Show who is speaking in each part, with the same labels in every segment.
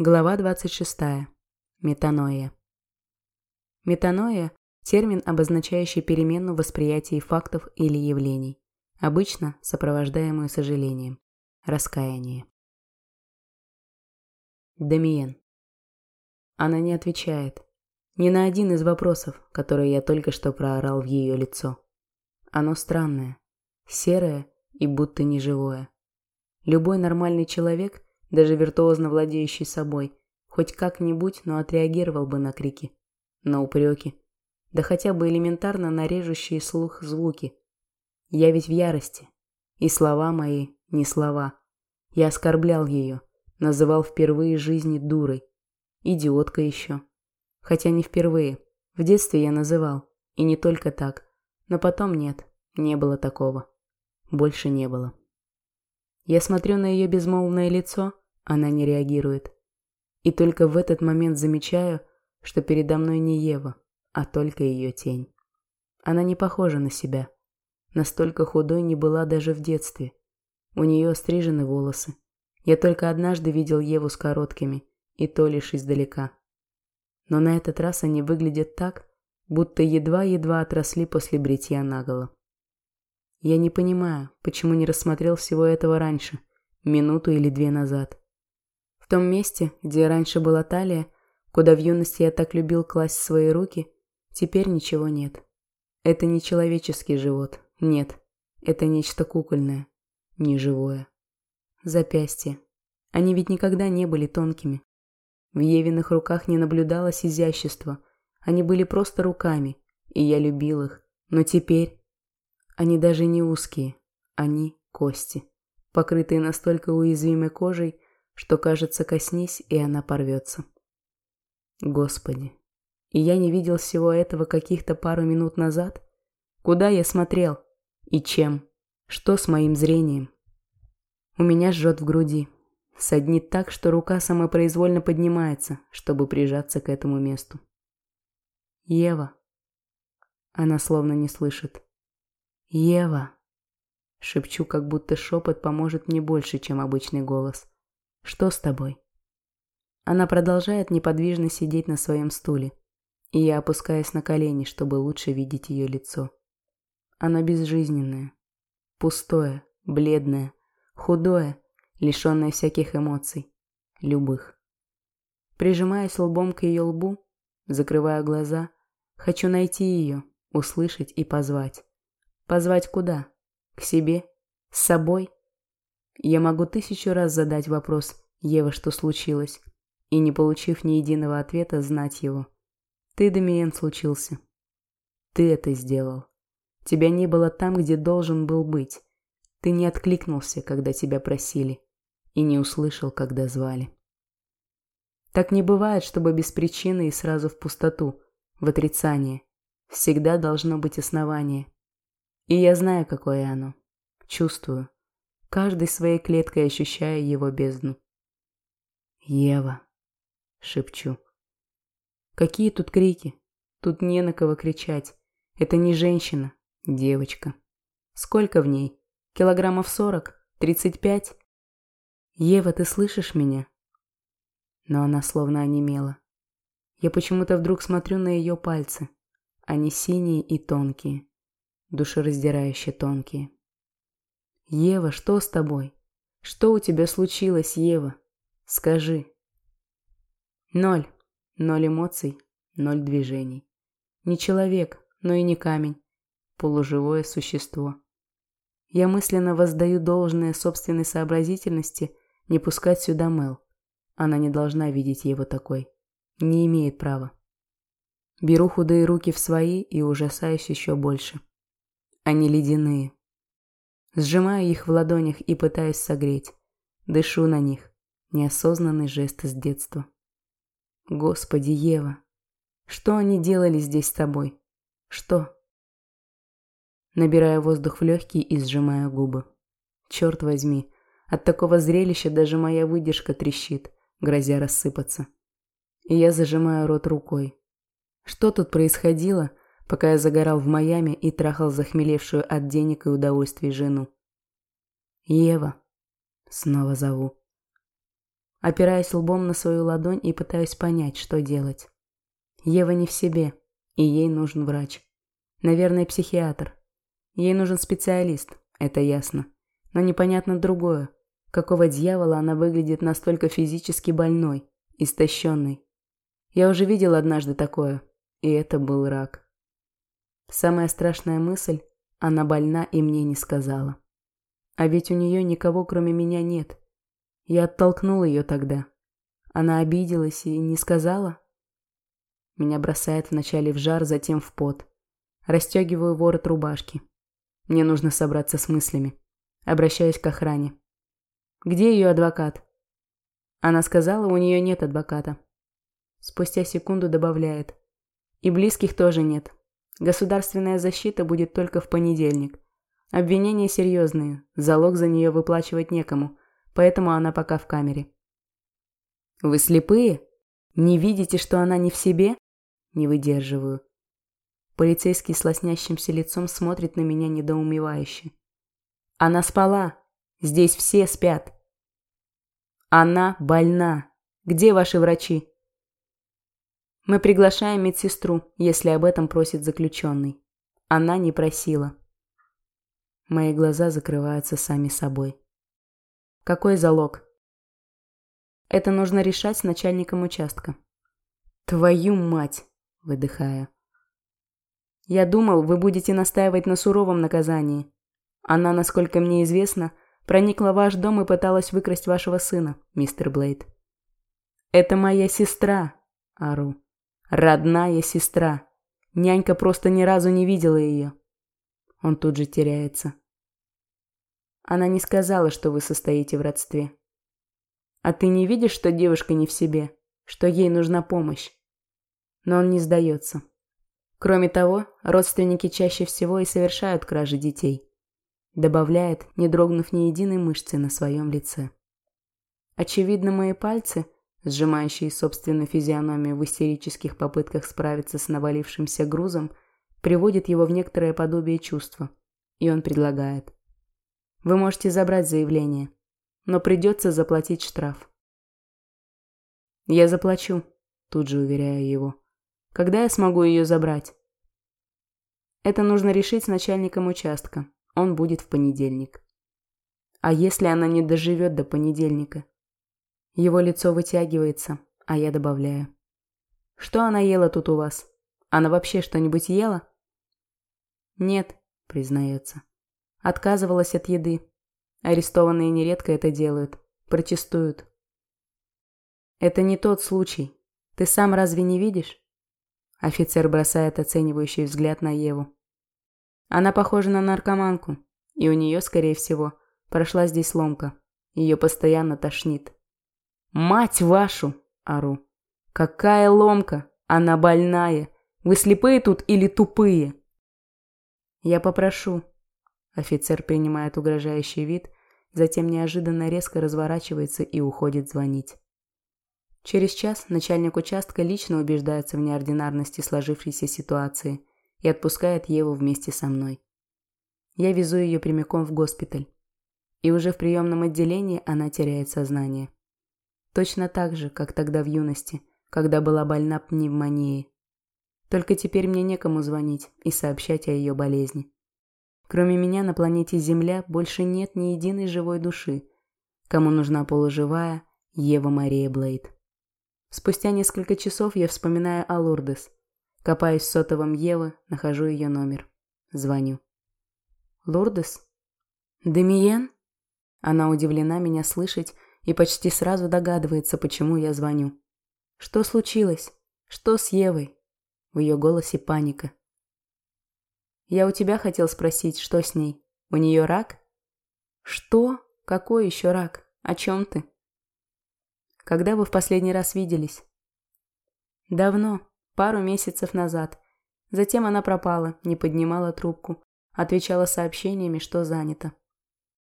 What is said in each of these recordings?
Speaker 1: Глава 26. Метаноя. Метаноя – термин, обозначающий перемену в восприятии фактов или явлений, обычно сопровождаемую сожалением, раскаяние. Дамиен. Она не отвечает. Ни на один из вопросов, которые я только что проорал в ее лицо. Оно странное, серое и будто неживое. Любой нормальный человек – даже виртуозно владеющий собой, хоть как-нибудь, но отреагировал бы на крики, на упреки, да хотя бы элементарно на режущие слух звуки. Я ведь в ярости, и слова мои не слова. Я оскорблял ее, называл впервые жизни дурой, идиоткой еще. Хотя не впервые, в детстве я называл, и не только так, но потом нет, не было такого. Больше не было. Я смотрю на ее безмолвное лицо, она не реагирует. И только в этот момент замечаю, что передо мной не Ева, а только ее тень. Она не похожа на себя. Настолько худой не была даже в детстве. У нее стрижены волосы. Я только однажды видел Еву с короткими, и то лишь издалека. Но на этот раз они выглядят так, будто едва-едва отросли после бритья наголо. Я не понимаю, почему не рассмотрел всего этого раньше, минуту или две назад. В том месте, где раньше была талия, куда в юности я так любил класть свои руки, теперь ничего нет. Это не человеческий живот, нет. Это нечто кукольное, неживое. Запястья. Они ведь никогда не были тонкими. В Евиных руках не наблюдалось изящества. Они были просто руками, и я любил их. Но теперь они даже не узкие, они кости, покрытые настолько уязвимой кожей, что, кажется, коснись, и она порвется. Господи, и я не видел всего этого каких-то пару минут назад? Куда я смотрел? И чем? Что с моим зрением? У меня жжет в груди. Саднит так, что рука самопроизвольно поднимается, чтобы прижаться к этому месту. Ева. Она словно не слышит. «Ева!» Шепчу, как будто шепот поможет мне больше, чем обычный голос. «Что с тобой?» Она продолжает неподвижно сидеть на своем стуле, и я опускаюсь на колени, чтобы лучше видеть ее лицо. Оно безжизненное, пустое, бледное, худое, лишенное всяких эмоций, любых. Прижимаясь лбом к ее лбу, закрывая глаза, хочу найти ее, услышать и позвать. Позвать куда? К себе? С собой? Я могу тысячу раз задать вопрос «Ева, что случилось?» и, не получив ни единого ответа, знать его. Ты, Дамиен, случился. Ты это сделал. Тебя не было там, где должен был быть. Ты не откликнулся, когда тебя просили, и не услышал, когда звали. Так не бывает, чтобы без причины и сразу в пустоту, в отрицание. Всегда должно быть основание. И я знаю, какое оно. Чувствую. Каждой своей клеткой ощущаю его бездну. «Ева!» — шепчу. «Какие тут крики? Тут не на кого кричать. Это не женщина, девочка. Сколько в ней? Килограммов сорок? Тридцать пять? Ева, ты слышишь меня?» Но она словно онемела. Я почему-то вдруг смотрю на ее пальцы. Они синие и тонкие душераздирающе тонкие. «Ева, что с тобой? Что у тебя случилось, Ева? Скажи». Ноль. Ноль эмоций, ноль движений. Не человек, но и не камень. Полуживое существо. Я мысленно воздаю должное собственной сообразительности не пускать сюда Мел. Она не должна видеть его такой. Не имеет права. Беру худые руки в свои и ужасаюсь еще больше. Они ледяные. Сжимаю их в ладонях и пытаюсь согреть. Дышу на них. Неосознанный жест из детства. Господи, Ева, что они делали здесь с тобой? Что? Набираю воздух в легкие и сжимаю губы. Черт возьми, от такого зрелища даже моя выдержка трещит, грозя рассыпаться. И я зажимаю рот рукой. Что тут происходило, пока я загорал в Майами и трахал захмелевшую от денег и удовольствий жену. «Ева!» Снова зову. опираясь лбом на свою ладонь и пытаюсь понять, что делать. Ева не в себе, и ей нужен врач. Наверное, психиатр. Ей нужен специалист, это ясно. Но непонятно другое. Какого дьявола она выглядит настолько физически больной, истощенной. Я уже видел однажды такое, и это был рак. Самая страшная мысль – она больна и мне не сказала. А ведь у нее никого, кроме меня, нет. Я оттолкнул ее тогда. Она обиделась и не сказала? Меня бросает вначале в жар, затем в пот. Растегиваю ворот рубашки. Мне нужно собраться с мыслями. Обращаюсь к охране. «Где ее адвокат?» Она сказала, у нее нет адвоката. Спустя секунду добавляет. И близких тоже нет. Государственная защита будет только в понедельник. Обвинения серьезные, залог за нее выплачивать некому поэтому она пока в камере. «Вы слепые? Не видите, что она не в себе?» Не выдерживаю. Полицейский с лоснящимся лицом смотрит на меня недоумевающе. «Она спала. Здесь все спят». «Она больна. Где ваши врачи?» «Мы приглашаем медсестру, если об этом просит заключенный. Она не просила». Мои глаза закрываются сами собой. Какой залог? Это нужно решать с начальником участка. Твою мать, выдыхая. Я думал, вы будете настаивать на суровом наказании. Она, насколько мне известно, проникла в ваш дом и пыталась выкрасть вашего сына, мистер Блейд. Это моя сестра, Ару. Родная сестра. Нянька просто ни разу не видела ее. Он тут же теряется. Она не сказала, что вы состоите в родстве. А ты не видишь, что девушка не в себе, что ей нужна помощь? Но он не сдается. Кроме того, родственники чаще всего и совершают кражи детей. Добавляет, не дрогнув ни единой мышцы на своем лице. Очевидно, мои пальцы, сжимающие собственную физиономию в истерических попытках справиться с навалившимся грузом, приводят его в некоторое подобие чувства. И он предлагает. Вы можете забрать заявление, но придется заплатить штраф. Я заплачу, тут же уверяю его. Когда я смогу ее забрать? Это нужно решить с начальником участка. Он будет в понедельник. А если она не доживет до понедельника? Его лицо вытягивается, а я добавляю. Что она ела тут у вас? Она вообще что-нибудь ела? Нет, признается. Отказывалась от еды. Арестованные нередко это делают. Протестуют. Это не тот случай. Ты сам разве не видишь? Офицер бросает оценивающий взгляд на Еву. Она похожа на наркоманку, и у нее, скорее всего, прошла здесь ломка. Ее постоянно тошнит. «Мать вашу!» – ору. «Какая ломка? Она больная! Вы слепые тут или тупые?» «Я попрошу», Офицер принимает угрожающий вид, затем неожиданно резко разворачивается и уходит звонить. Через час начальник участка лично убеждается в неординарности сложившейся ситуации и отпускает Еву вместе со мной. Я везу ее прямиком в госпиталь. И уже в приемном отделении она теряет сознание. Точно так же, как тогда в юности, когда была больна пневмонией. Только теперь мне некому звонить и сообщать о ее болезни. Кроме меня на планете Земля больше нет ни единой живой души. Кому нужна полуживая Ева Мария Блейд. Спустя несколько часов я вспоминаю о Лурдес. Копаюсь сотовом Евы, нахожу ее номер. Звоню. «Лурдес?» «Демиен?» Она удивлена меня слышать и почти сразу догадывается, почему я звоню. «Что случилось? Что с Евой?» В ее голосе паника. Я у тебя хотел спросить, что с ней? У нее рак? Что? Какой еще рак? О чем ты? Когда вы в последний раз виделись? Давно, пару месяцев назад. Затем она пропала, не поднимала трубку, отвечала сообщениями, что занята.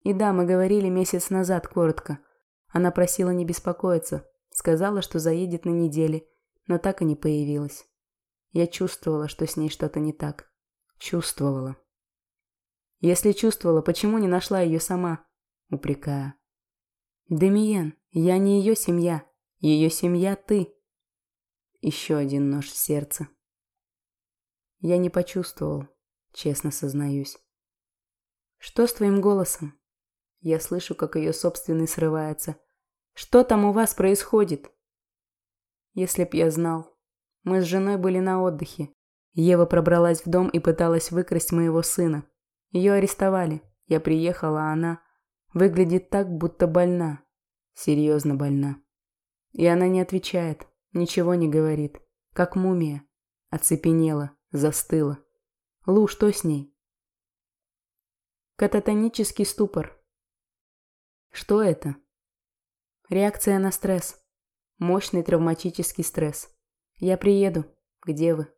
Speaker 1: И да, мы говорили месяц назад коротко. Она просила не беспокоиться, сказала, что заедет на неделе, но так и не появилась. Я чувствовала, что с ней что-то не так. Чувствовала. Если чувствовала, почему не нашла ее сама? Упрекая. Демиен, я не ее семья. Ее семья ты. Еще один нож в сердце. Я не почувствовал, честно сознаюсь. Что с твоим голосом? Я слышу, как ее собственный срывается. Что там у вас происходит? Если б я знал. Мы с женой были на отдыхе. Ева пробралась в дом и пыталась выкрасть моего сына. Ее арестовали. Я приехала, а она выглядит так, будто больна. Серьезно больна. И она не отвечает, ничего не говорит. Как мумия. Оцепенела, застыла. Лу, что с ней? Кататонический ступор. Что это? Реакция на стресс. Мощный травматический стресс. Я приеду. Где вы?